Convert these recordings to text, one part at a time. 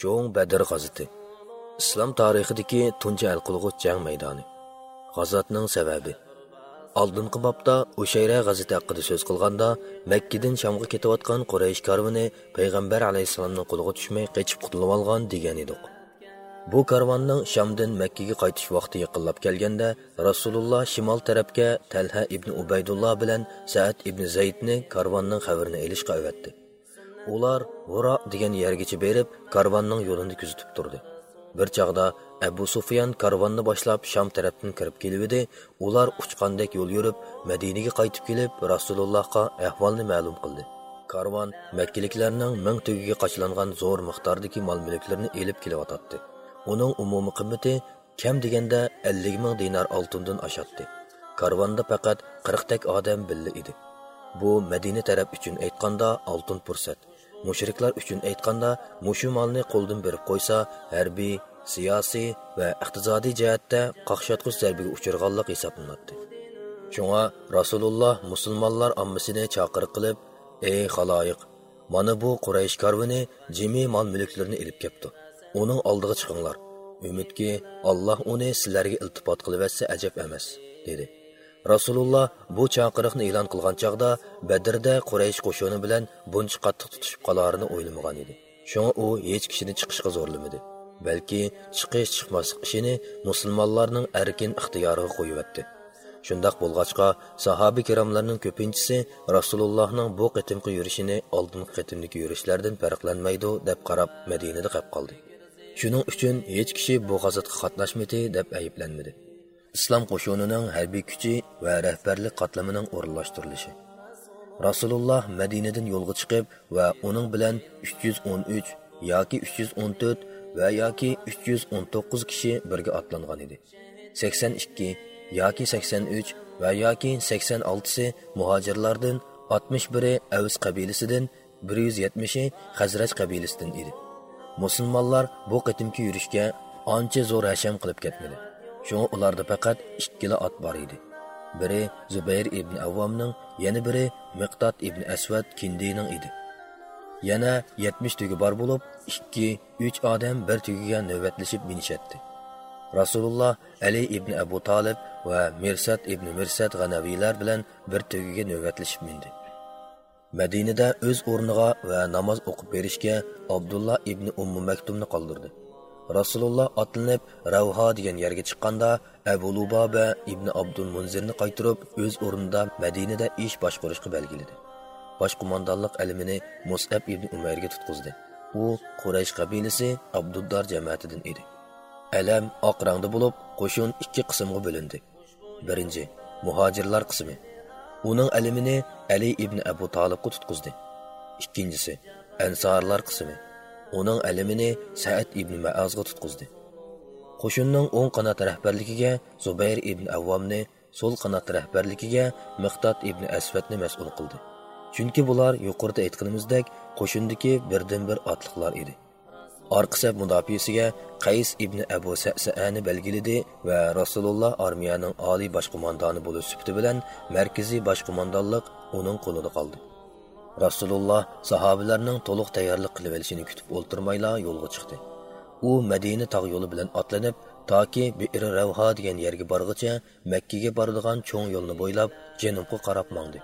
Чоң badr g'aziti islom tarixidagi tunji al qilg'uch jang maydoni g'azotning sababi oldingi Ушайра o'shayra аққыды haqida so'z qilganda makkadan shamga ketayotgan quraysh karvoni payg'ambar alayhissalomning qo'liga tushmay qochib qutulib olgan degan edik bu karvonning shamdan makkaga qaytish vaqti yaqinlab kelganda rasululloh shimol tarafga talha ibn Ubaydullah bilan Sa'd ibn zaydni karvonning xabarini ilishga avatdi ular g'uro degan yergacha berib karvonning yo'lini kuzatib turdi. Bir chog'da abu sufyan karvonni boshlab sham tarafdan kirib keluvdi ular uchqandek yo'l yurib madinaga qaytib kelib rasulullohga ahvolni ma'lum qildi. Karvon makkaliklarning ming tugiga qochlangan zo'r miqdordagi mol mulklarni elib kelyotdi uning umumiy qimmati kam deganda 50 ming dinar oltindan oshadi karvonda faqat 40 tak odam billa edi. Bu madina taraf uchun aytganda oltin fursat. Mushriklar uchun aytganda mushu molni qo'ldan berib qo'ysa harbiy siyosiy va iqtisodiy jihatda qaqshatqich zarbiga uchirganlik hisoblanadi. Shunga rasululloh musulmonlar ommasini chaqir qilib ey xaloyiq mana bu quraysh karvini jimi mol mulklarni ilib kelibdi uning oldiga chiqinglar. Umidki alloh uni sizlarga iltifot qilibatsa ajab emas dedi. Rasululloh bu chaqiriqni e'lon qilgan chog'da badrda quraysh qo'shini bilan buncha qattiq tutishib qolarini o'ylamagan edi. Shunga u hech kishini chiqishga zo'rlamadi balki chiqish chiqmaslik ishini musulmonlarning erkin ixtiyoriga qo'yyapti shundoq bo'lg'achqa sahoba kiromlarning ko'pinchisi rasulullohning bu qitimqi yurishini oldingi qitimdagi yurishlardan farqlanmaydi deb qarab madinada qolib qoldi. Shuning uchun hech kishi bu g'azotga qatnashmadi deb ayiblanmadi islom qo'shunining harbiy kuchi va rahbarlik qatlamining o'rinlashtirilishi. Rasululloh madinadan yo'lga chiqib va uning bilan 313 yoki 314 va yoki 319 kishi birga otlangan edi. 82 yoki 83 va yoki 86si muhojirlardan 61i avs qabilasidan 170i hazraj qabilasidan edi. Musulmonlar bu qitimki yurishga ancha zo'r hasham qilib ketmadi. Шуңа уларда faqat ikkila ot bor edi biri zubayr ibn Аввамның, yana biri Миқтат ibn asvad kindiyning edi yana 70 tugi bor bo'lib 2-3 odam bir tugiga navbatlashib minishatdi rasululloh ali ibn abu Талиб va Мирсат ibn Мирсат g'anaviylar bilan bir tugiga navbatlashib mindi madinada o'z o'rniga va namoz o'qib berishga Абдулла ibn Умму maktumni qoldirdi rasululloh otlanib ravho degan yerga chiqqanda abu lubaba ibn abdul munzirni qaytirib o'z o'rnida madinada ish boshqarishga belgiladi. Bosh qo'mondonlik ilmini musab ibn umayrga tutqizdi. U quraysh qabilasi abduddor jamoatidan edi. Alam oq rangda bo'lib qo'shin ikki qismga bo'lindi. Birinchi muhojirlar qismi. Uning ilmini ali ibn abu tolibga tutqizdi. Ikkinchisi ansorlar qismi. Uning ilmini said ibn maazga tutqizdi qo'shinning o'ng qanot rahbarligiga zubayr ibn avvomni so'l qanot rahbarligiga miqdod ibn asvatni mas'ul qildi chunki bular yuqorida aytganimizdek qo'shindagi birdan bir otliqlar edi orqa saf qays ibn abu sasaani belgiladi va rasululloh armiyaning oliy bosh qo'mondoni bo'lish sifati bilan markaziy bosh qo'mondonlik uning qo'lida qoldi rasululloh sahobalarning to'liq tayyorlik qilib olishini kutib o'ltirmayla yo'lga chiqdi. U madina tog' yo'li bilan otlanib toki bir ravha degan yerga borg'icha makkaga boradigan cho'ng yo'lni bo'ylab janubga qarab mondi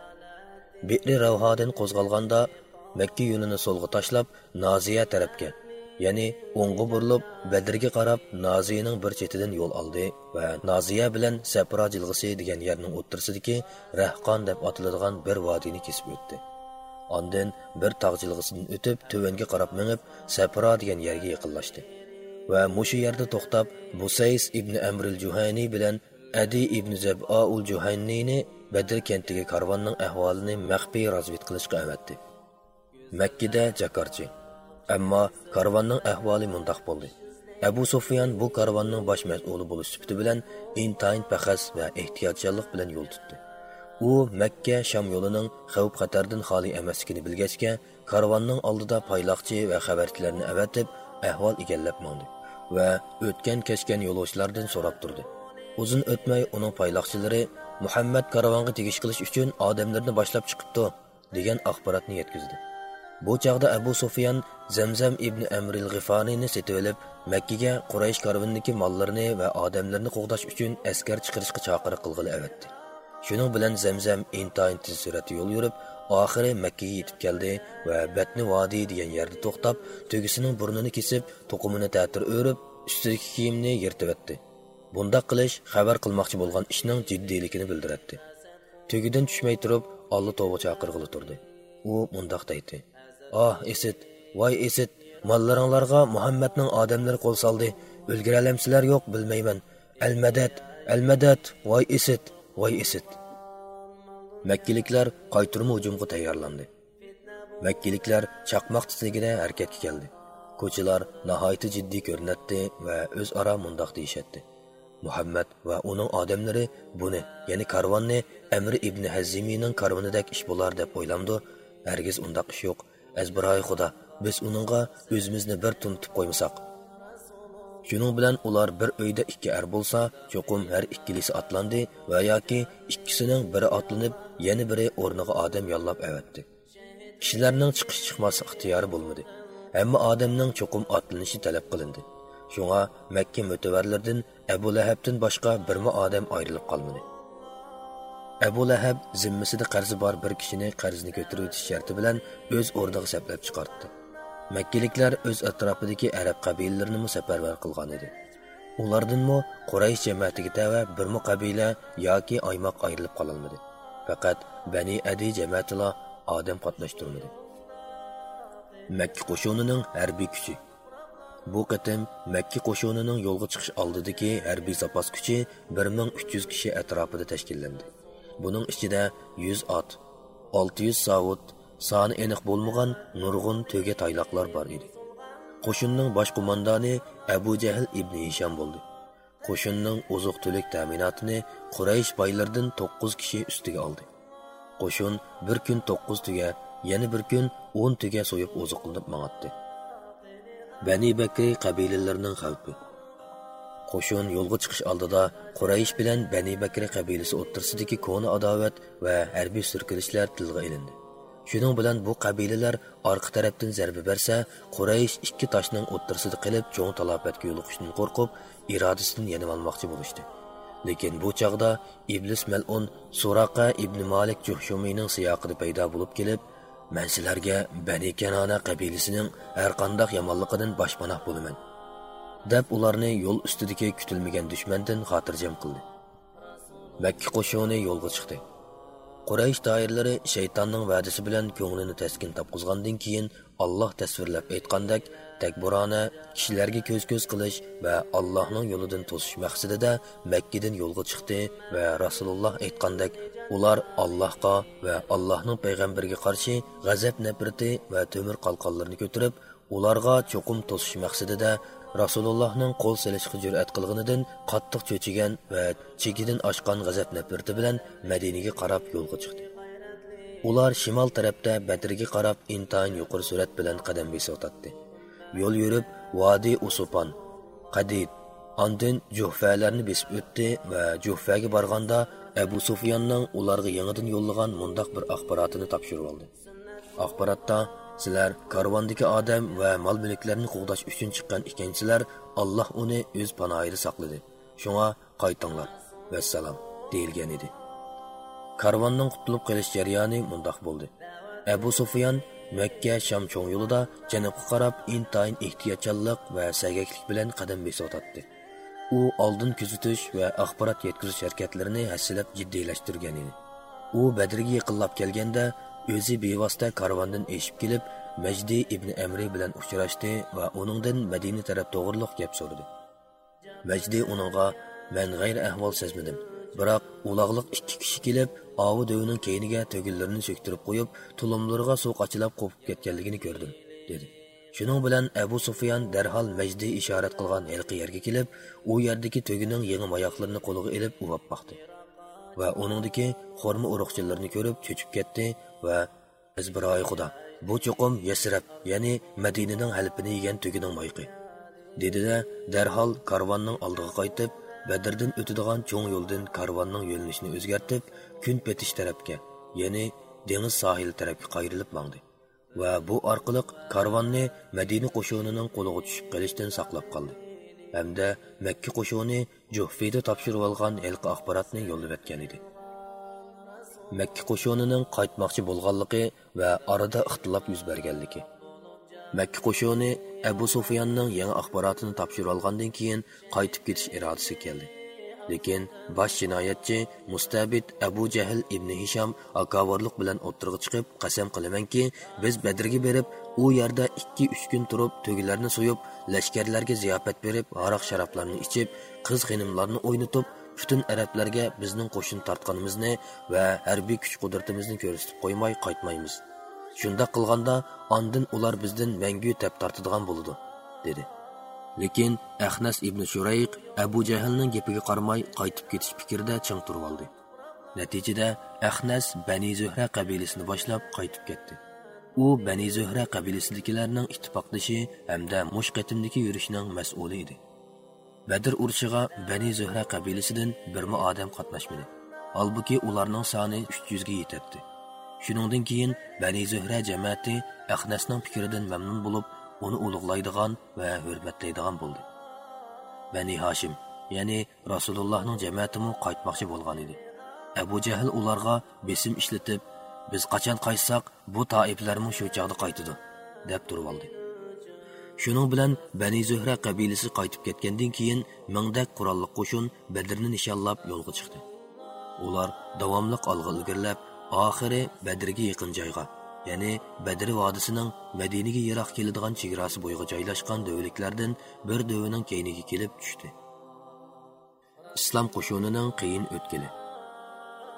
biri ravhadan qo'zg'alganda makka yo'lini so'lga tashlab noziya tarafga ya'ni o'ng'i burilib badrga qarab noziyaning bir chetidan yo'l oldi va noziya bilan sapro jilg'isi degan yerning o'ttirsidagi rahqon deb atiladigan bir vodiyni kesib o'tdi. Ondan bir tog' jilg'isidan o'tib tuvanga qarab minib sapro degan yerga yaqinlashdi. Va mushu yerda to'xtab busays ibn Amr al-Juhani bilan adi ibn zabaul juhanniyni badr kentiga karvonning ahvolini maxfiy razvid qilishga avatdi makkada jakarchi. Ammo karvonning ahvoli mundaq bo'ldi. Abu sufyan bu karvonning bosh mas'uli bo'lish sifati bilan intayin paxas va ehtiyotchanlik bilan yo'l tutdi. U makka sham yo'lining xavf xatardan xoli emasligini bilgachga karvonning oldida payloqchi va xabarchilarni avatib ahvol egallab mondi va o'tgan kechgan yo'lovchilardan so'rab turdi. Uzun o'tmay uning payloqchilari muhammad karvonga tegish qilish uchun odamlarni boshlab chiqibdi degan axborotni yetkazdi. Bu chog'da abu sufyan zamzam ibn amril g'ifoniyni setib olib makkaga quraysh karvonidagi mollarini va odamlarni qo'g'dash uchun askar chiqarishga chaqiriq qilg'ili avatdi. Shuning bilan zamzam intayin tez suratda yo'l yurib oxiri makkaga yetib keldi va batni vodiy degan yerda to'xtab tugisining burnini kesib to'qimini ta'tir o'rib ustidagi kiyimni yirtibatdi Bunda qilish xabar qilmoqchi bo'lgan ishning jiddiyligini bildiradi tugidan tushmay turib ollo tovga chaqirg'ili turdi u mundoq deydi oh esit voy esit mollaringlarga muhammadning odamlari qo'l soldi o'lgiralamsizlar yo'q bilmayman al madad al madad voy esit voy esit. Makkiliklar qaytirma hujumga tayyorlandi. Makkiliklar chaqmoq titligida harakatga keldi. Ko'chalar nihoyatda jiddiy ko'rinatdi va o'zaro mundoq deyishatdi muhammad va uning odamlari buni ya'ni karvonni amri ibn hazimiyning karvonidek ish bo'lar deb o'ylamdi. Hargiz undoq ish yo'q. Azbiroy xudo biz uningga o'zimizni bir tunitib qo'ymasak. Şunun bilan ular bir uyda ikki er bo'lsa cho'qim har ikkilisi otlandi va yoki ikkisining biri atlanib, yana biri o'rniga odam yollab avatdi. Kishilarning chiqish chiqmas ixtiyori bo'lmadi. Hamma odamning cho'qim atlanishi talab qilindi. Shunga makka mutavarlardan abu lahabdan boshqa birma odam ayrilib qolmadi. Abu lahab zimmasida qarzi bor bir kishini qarzni ko'tarib o'tish sharti bilan o'z o'rniga saplab chiqardi makkaliklar o'z atrofidagi arab qabilalarini safarbar qilgan edi. Ulardanmi quraysh jamiyatiga tava birmi qabila yoki oymoq ayrilib qololmadi. Faqat bani adi jamiyatila odam qatnashtirmadi. Makka qo'shunining harbiy kuchi. Bu qatim makka qo'shunining yo'lga chiqish oldidagi harbiy zapas kuchi 1300 kishi atrofida tashkillandi. Buning ichida 100 ot 600 savut soni aniq bo'lmagan nurg'un to'ga tayloqlar bor edi. Qo'shinning bosh qo'mondoni abu jahl ibn hisham bo'ldi. Qo'shinning oziq tulik ta'minotini quraysh boylaridan to'qqiz kishi ustiga oldi. Qo'shin bir kun to'qqiz tuya yana bir kun o'n tuya so'yib oziqlanib mang'atdi bani bakri qabilalarining xavfi qo'shin yo'lga chiqish oldida quraysh bilan bani bakri qabilasi o'ttirsidagi ko'na adovat va harbiy surkilishlar tilga ilindi. Shuning bilan bu qabilalar orqa tarafdan zarba bersa quraysh ikki toshning o'ttirsida qilib cho'ng talofatga yo'liqishdan qo'rqib irodasidan yenib olmoqchi bo'lishdi. Lekin bu chog'da iblis mal'un suraqa ibn malik juhshumiyning siyoqida paydo bo'lib kelib man sizlarga bani kanona qabilasining har qandoq yomonligidan boshpanoh bo'laman deb ularni yo'l ustidagi kutilmagan dushmandan xotirjam qildi. Makka qo'shini yo'lga chiqdi. Quraysh doirlari shaytonning va'dasi bilan ko'nglini taskin topqizgandan keyin olloh tasvirlab aytgandek takburona kishilarga ko'z ko'z qilish va allohning yo'lidan to'sish maqsadida makkadan yo'lga chiqdi va rasululloh aytgandek ular allohga va allohning payg'ambariga qarshi g'azab nafrati va to'mir qalqonlarni ko'tarib ularga cho'qim to'sish maqsadida rasulullohning qo'l silishga jur'at qilganidan qattiq cho'chigan va chekidan oshgan g'azab nafrati bilan madinaga qarab yo'lga chiqdi. Ular shimol tarafda badrga qarab intayin yuqori surat bilan qadam besotadi yo'l yurib vodiy usupon qadid andin juhfalarni besib o'tdi va juhfaga borganda abu sufyonning ularga yangidan yo'llagan mundoq bir axborotini topshirib oldi. Axborotda sizlar karvondagi odam va mol mulklarni qo'g'dash uchun chiqqan ekansizlar alloh uni o'z panoyida saqladi. Shunga qaytinglar. Vassalom deyilgan edi. Karvondan qutulib qolish jarayoni mundoq bo'ldi. Abu sufyon makka sham cho'ng yo'lida janubga qarab intayin ehtiyotchanlik va sagaklik bilan qadam besotadi u oldin kuzatish va axborot yetkazish harakatlarini hassilab jiddiylashtirgan edi. U badrga yaqinlab kelganda o'zi bevosita karvondan eshib kelib majdi ibn amri bilan uchrashdi va uningdan madina taraf to'g'riliq gap so'radi. Majdi uningga man g'ayri ahvol sezmadim biroq ulag'liq ikki kishi kelib ovi dovining keyniga tugunlarini cho'ktirib qo'yib tulumlarga suv qachilab qo'pib ketganligini ko'rdim dedi. Shuning bilan abu sufyan darhol majdi ishorat qilgan halqi yerga kelib u yerdagi tugining yig'im oyoqlarini qo'liga ilib uvab boqdi. Va uningdiki xurma urug'chilarni ko'rib cho'chib ketdi va izbiroyi xudo bu cho'qim yasrab ya'ni madinaning halpini yegan tugining moyqi dedida darhol karvonning oldiga qaytib badrdan o'tadigan cho'ng yo'ldan karvonning yo'linishini o'zgartib kun petish tarafga ya'ni dengiz sohili tarafga qayrilib mangdi va bu orqali karvonni Madina qo'shinining qo'liga tushib qolishdan saqlab qoldi. Hamda Makka qo'shini Juhfida topshirib olgan ilk axborotni yo'llab o'tgan edi. Makka qo'shunining qaytmoqchi bo'lganligi va orada ixtilof yuz berganligi. Makka qo'shuni Abu Sufyanning yangi axborotini topshirib olgandan keyin qaytib ketish irodasi keldi. Lekin bosh jinoyatchi mustabid abu jahl ibn hisham akavorlik bilan o'ttirg'i chiqib qasam qilamanki biz badrga berib u yerda ikki uch kun turib tugilarni so'yib lashkarlarga ziyofat berib aroq sharoblarni ichib qiz g'inimlarni o'ynatib butun arablarga bizning qo'shin tortganimizni va harbiy kuch qudratimizni ko'rsatib qo'ymay qaytmaymiz. Shundoq qilganda ondin ular bizdan mangu tap tortadigan bo'ladi dedi. Lekin ahnas ibn shurayq abu jahlning gapiga qaramay qaytib ketish fikrida ching turib oldi. Natijada ahnas bani zuhra qabilasini boshlab qaytib ketdi. U bani zuhra qabilasidagilarning ittifoqdoshi hamda mush qatimdagi yurishning mas'uli edi. Badr urushiga bani zuhra qabilasidan birma odam qatnashmadi. Holbuki ularning soni 300 ga yetadi shuningdan keyin bani zuhra jamoati ahnasning fikridan mamnun bo'lib uni ulug'laydigan va hurmatlaydigan bo'ldi. Bani hoshim ya'ni rasulullohning jamoatimi qaytmoqchi bo'lgan edi. Abu jahl ularga besim ishlatib biz qachon qaytsak bu toiflarmi shu chog'da qaytidi deb turib oldi. Shuning bilan bani zuhra qabilasi qaytib ketgandan keyin mingdak qurolli qo'shin badrni nishonlab yo'lga chiqdi. Ular davomli olg'a ilgirlab oxiri badrga yaqin joyga ya'ni badri vodisining madinaga yiroq keladigan chegarasi bo'yiga joylashgan dovliklardan bir dovining keyniga kelib tushdi. Islom qo'shunining qiyin o'tkili.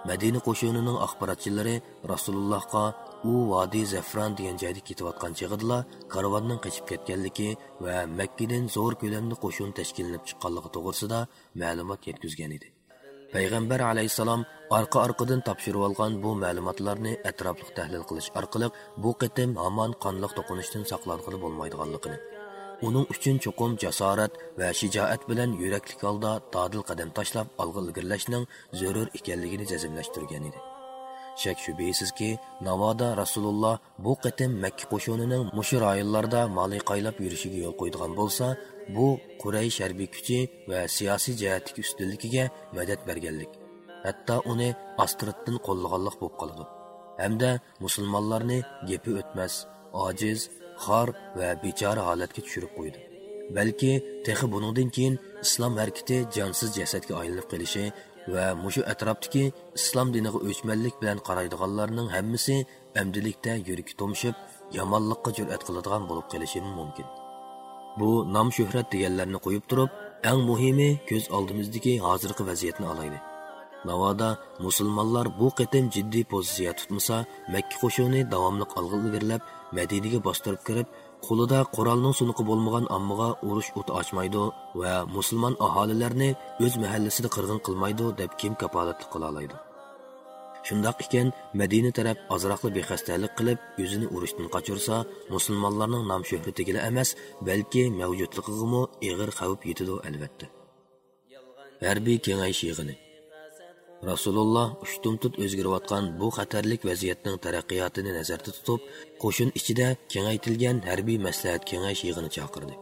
Madina qo'shinining axborotchilari rasulullohga u vodiy zafron degan joyda ketayotgan chig'idla karvonning qochib ketganligi va makkadan zo'r ko'lamda qo'shin tashkillanib chiqqanligi to'g'risida ma'lumot yetkazgan edi. Payg'ambar alayhissalom orqa orqadan topshirib olgan bu ma'lumotlarni atrofli tahlil qilish orqali bu qitim hamon qonliq to'qinishdan saqlanqili bo'lmaydiganligini uning uchun chuqum jasorat va shijoat bilan yuraklik holda dodil qadam tashlab olg'a ilgirlashning zarur ekanligini jazmlashtirgan edi. Shak shubhisizki navoda rasululloh bu qitim makka qo'shinining mushu rayonlarda moli qaylab yurishiga yo'l qo'ydigan bo'lsa bu quraysh harbiy kuchi va siyosiy jihatdagi ustunligiga madad berganlik hatto uni astriddan qo'llaganlik bo'lib qoladi. Hamda musulmonlarni gepi o'tmas ojiz xor va bechora holatga tushirib qo'ydi. Balki texi buningdan keyin islom harakati jonsiz jasadga aylanib qelishi va mushu atrofdagi islom diniga o'chmanlik bilan qaraydiganlarning hammasi amdilikda yuragi tomshib yomonlikqa jur'at qiladigan bo'lib qolishi mumkin. Bu nom shuhrat deganlarni qo'yib turib eng muhimi ko'z oldimizdagi hozirgi vaziyatni olaylik. Navoda musulmonlar bu qatim jiddiy pozitsiya tutmasa makka qo'shini davomli olg'a ilgirlab madinaga bostirib kirib qo'lida qurolning sunuqi bo'lmagan ommaga urush o't ochmaydi va musulmon aholilarni o'z mahallasida qirg'in qilmaydi deb kim kapolatlik qila oladi? Shundoq ekan madina taraf ozroqli bexastalik qilib o'zini urushdan qochirsa musulmonlarning nom shuhratigila emas balki mavjudligigami ig'ir xavf yetadi albatta. Harbiy kengayish yig'ini. Rasululloh ushtum tut o'zgarayotgan bu xatarlik vaziyatning taraqqiyotini nazarda tutib qo'shin ichida kengaytilgan harbiy maslahat kengash yig'ini chaqirdi.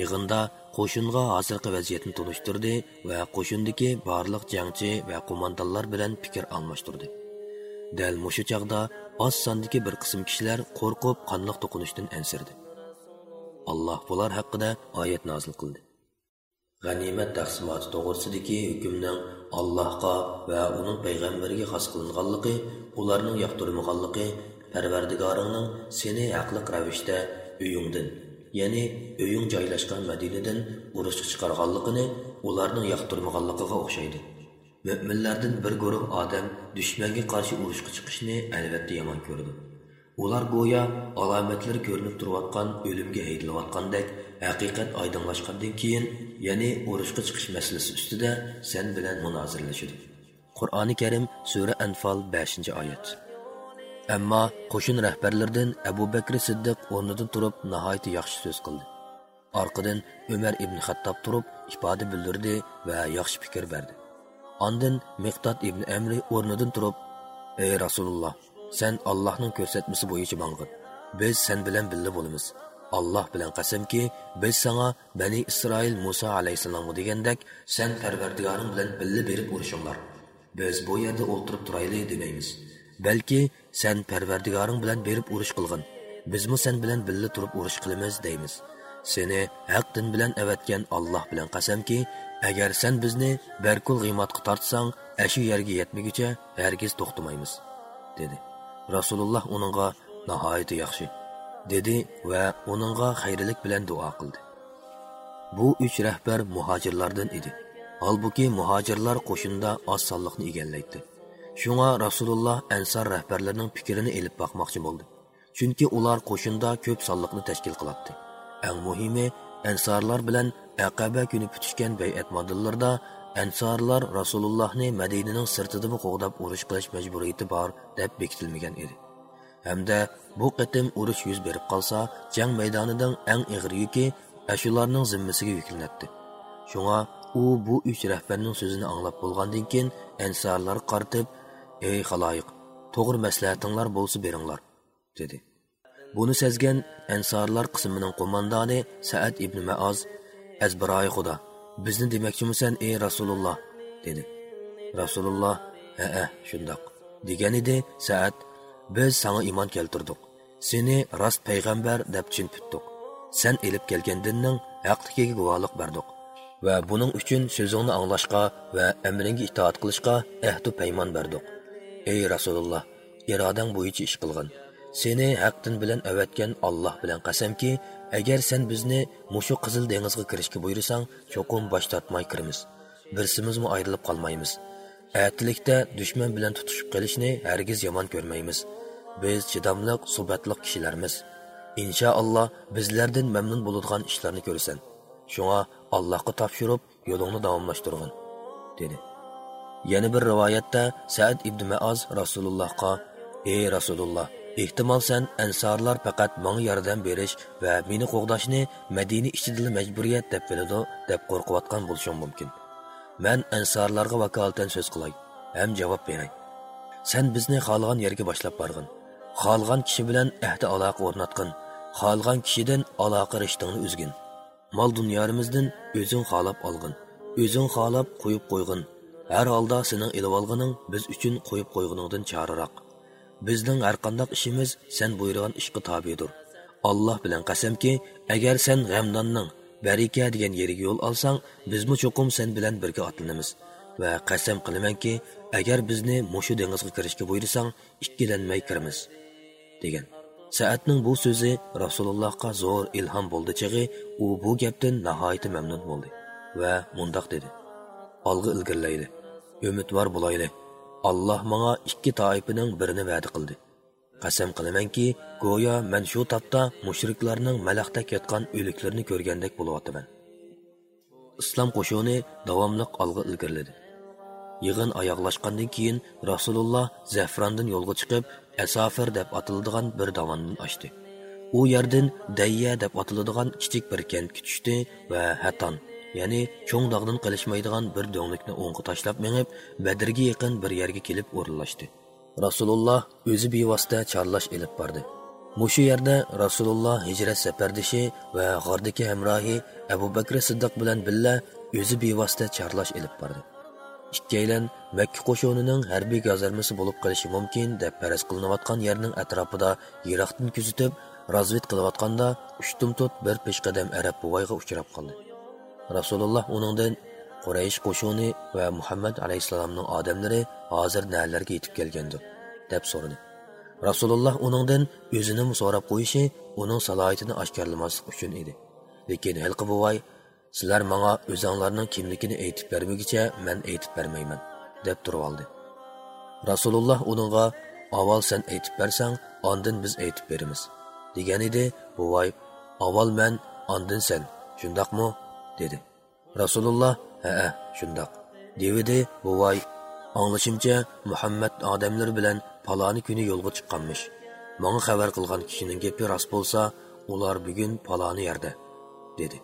Yig'inda qo'shinga hozirgi vaziyatni tunishtirdi va qo'shindagi barliq jangchi va qo'mondonlar bilan fikr almashtirdi. Dal mushu chog'da oz sondagi bir qism kishilar qo'rqib qonliq to'qinishdan ansirdi. Alloh bular haqida oyat nozil qildi. G'animat taqsimoti to'g'risidagi hukmning allohga va uning payg'ambariga xos qilinganligi ularning yoqtirmaganligi parvardigoringning seni haqliq ravishda uyingdin ya'ni uying joylashgan madinadan urushga chiqarganligini ularning yoqtirmaganligiga o'xshaydi. Mo'minlardan bir guruh odam dushmanga qarshi urushga chiqishni albatta yomon ko'rdi ular go'yo alomatlari ko'rinib turayotgan o'limga haydalayotgandek haqiqat oydinlashgandan keyin ya'ni urushga chiqish masalasi ustida sen bilan munozirlashadi qur'oni karim sura anfol 5 oyat. Ammo qo'shin rahbarlaridan abu bakr siddiq o'rnidan turib nihoyatda yaxshi so'z qildi. Orqadan umar ibn xattob turib ifoda bildirdi va yaxshi fikr berdi. Ondin miqdod ibn amri o'rnidan turib ey rasululloh sen allohning ko'rsatmasi bo'yicha mang'in biz sen bilan birga bo'lamiz. Alloh bilan qasamki biz sanga bani isroil muso alayhissalomga degandek sen parvardigoring bilan birga berib urishinglar biz bu yerda o'ltirib turayli demaymiz. Balki sen parvardigoring bilan berib urush qilgin. Bizmi sen bilan birga turib urush qilamiz deymiz. Seni haq din bilan avatgan alloh bilan qasamki agar sen bizni barkul g'iymatga tortsang ashu yerga yetmaguncha hargiz to'xtamaymiz dedi. Rasululloh uningga nihoyatda yaxshi dedi va uningga xayrlik bilan duo qildi. Bu uch rahbar muhojirlardan edi. Holbuki muhojirlar qo'shinda oz sonliqni egallaydi shunga rasululloh ansar rahbarlarining fikrini elib boqmoqchi bo'ldi. Chunki ular qo'shinda ko'p sonliqni tashkil qiladi. Eng muhimi ansorlar bilan aqaba kuni putishgan bayat modillarda ansorlar rasulullohni madinaning sirtidimi qo'g'dab urush qilish majburiyati bor deb bekitilmagan edi. Hamda bu qitim urush yuz berib qolsa jang maydonidan eng ig'ir yuki ashularning zimmasiga yuklanadi shunga u bu uch rahbarning so'zini anglab bo'lgandan keyin ansorlar qartib ey xaloyiq to'g'ri maslahatinglar bo'lsa beringlar dedi. Buni sezgan ansorlar qismining qo'mondoni saad ibn maoz azbiroyi xudo bizni demoqchimisan ey rasululloh dedi. Rasululloh ha shundoq degan edi. Saad biz sana iymon keltirdik. Seni rost payg'ambar deb chin tutdik. Sen elib kelgan dinning haqligiga guvohlik berdik. Va buning uchun so'zingni anglashga va amringga itoat qilishga ahdu paymon berdik. Ey rasululloh irodang bo'yicha ish qilgin. Seni haqdin bilan avatgan Alloh bilan qasamki agar sen bizni mushu qizil dengizga kirishga buyursang cho'qim bosh tortmay kiramiz. Birsimizmi ayrilib qolmaymiz. Әтілікте düşman bilan tutuşib qilishni hargiz yomon ko'rmaymiz. Biz chidamliq, subatliq kishilarmiz. Inshaalloh bizlardan mamnun bo'ladigan ishlarni ko'rsan. Shunga Allohga topshirib, yo'lingni davomlashtirgin, dedi. Yana bir rivoyatda Sa'd ibn Ma'az Rasulullohga: "Ey Rasululloh, ehtimol sen ansorlar faqat menga yordam berish va meni qo'g'dashni Madina ichida majburiyat deb biladi, deb qo'rqayotgan bo'lishim Мен ансарларга вакалатан сөз кылай һәм җавап берай. Сән безне халыган ергә башлап баргын. Халыган кеше белән әһди алақа орнаткын. Халыган кешедән алақа риштыңны үзгин. Мал дөньярымыздан өзің халап алгын. Өзің халап қойып қойғын. Әр алда сенің еліп алғының біз үшін қойып қойғыныңдан чарырақ. Біздің әр қандақ ішіміз сән бұйырған ішқы табидыр. Аллах білен қасам ки, әгер сән ғамданның, barika degan yeriga yo'l olsang bizmi cho'qim sen bilan birga otlanamiz. Va qasam qilamanki agar bizni mushu dengizga kirishga buyursang ikkilanmay kiramiz degan. Saatning bu so'zi rasulullohga zo'r ilhom bo'ldi chig'i u bu gapdan nihoyatda mamnun bo'ldi va mundoq dedi. Olg'a ilgirlaydi. Umidvor bo'layli alloh manga ikki toifaning birini va'da qildi. Qasam qilamanki go'yo man shu topda mushriklarning malaqdak yotgan o'liklarni ko'rgandek bo'lyaptiman islom qo'shuni davomliq olg'a ilgirladi. Yig'in oyoqlashgandan keyin rasululloh zafrondan yo'lga chiqib asofir deb atiladigan bir davondan ochdi u yerdan dayya deb atiladigan kichik bir kentga tushdi va hatan ya'ni cho'ng dog'dan qilishmaydigan bir do'nglikni o'ngga tashlab mengib badrga yaqin bir yerga kelib o'rinlashdi. Rasululloh o'zi bevosita chorlash ilib bordi. Mushu yerda rasululloh hijrat safardishi va g'ordagi hamrohi abu bakr siddiq bilan billa o'zi bevosita chorlash ilib bordi. Ikkalan makka qo'shonining harbiy gazarmasi bo'lib qolishi mumkin deb faraz qilinayotgan yerning atrofida yiroqdan kuzatib razvid qilayotganda ushtumtut bir peshqadam arab buvoyga uchrab qoldi. Rasululloh uningdan quraysh qo'shuni va muhammad alayhissalomning odamlari hozir nalarga yetib kelgandir deb so'radi. Rasululloh uningdan o'zini so'rab qo'yishi uning salohiyatini oshkorlamaslik uchun edi. Lekin hilqi buvoy sizlar manga o'zinglarning kimligini aytib bermagicha man aytib bermayman deb turib oldi. Rasululloh uningga avval sen aytib bersang ondin biz aytib beramiz. degan edi. Buvoy avval man ondin sen shundoqmi? dedi. Rasululloh ha shundoq devidi buvoy anglashimcha muhammad odamlar bilan paloni kuni yo'lga chiqqanmish manga xabar qilgan kishining gapi rost bo'lsa ular bugun paloni yerda dedi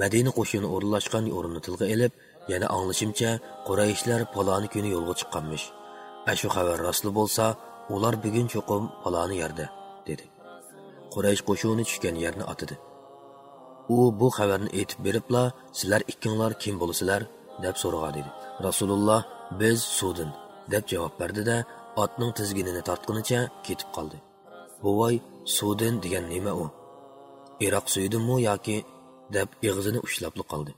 madina qo'shini o'rinlashgan o'rinni tilga ilib yana anglashimcha qurayishlar paloni kuni yo'lga chiqqanmish ashu xabar rostli bo'lsa ular bugun cho'qim paloni yerda dedi quraysh qo'shuni tushgan yerni otidi u bu xabarni aytib beribla sizlar ikkinglar kim bo'lasizlar deb so'ragan edi rasululloh biz sudin deb javob berdida otning tizginini tortgunicha ketib qoldi. Voy sudin degan nima u? Iroq suyidimi yoki deb ig'zini ushlab qoldi